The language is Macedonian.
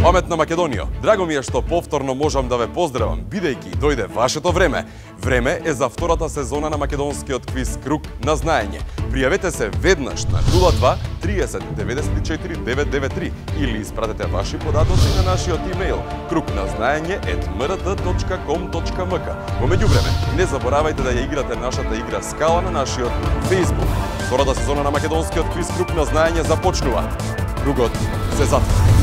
Омет на Македонија. Драго ми е што повторно можам да ве поздравам, бидејќи дојде вашето време. Време е за втората сезона на македонскиот квиз Круг на знаење. Пријавете се веднаш на 02 30 94 993 или испратете ваши податоци на нашиот имејл krugnaznaење.mrt.com.mk Во меѓувреме, не заборавајте да ја играте нашата игра Скала на нашиот Facebook. Втората сезона на македонскиот квиз Круг на знаење започнува. Кругот се затвора.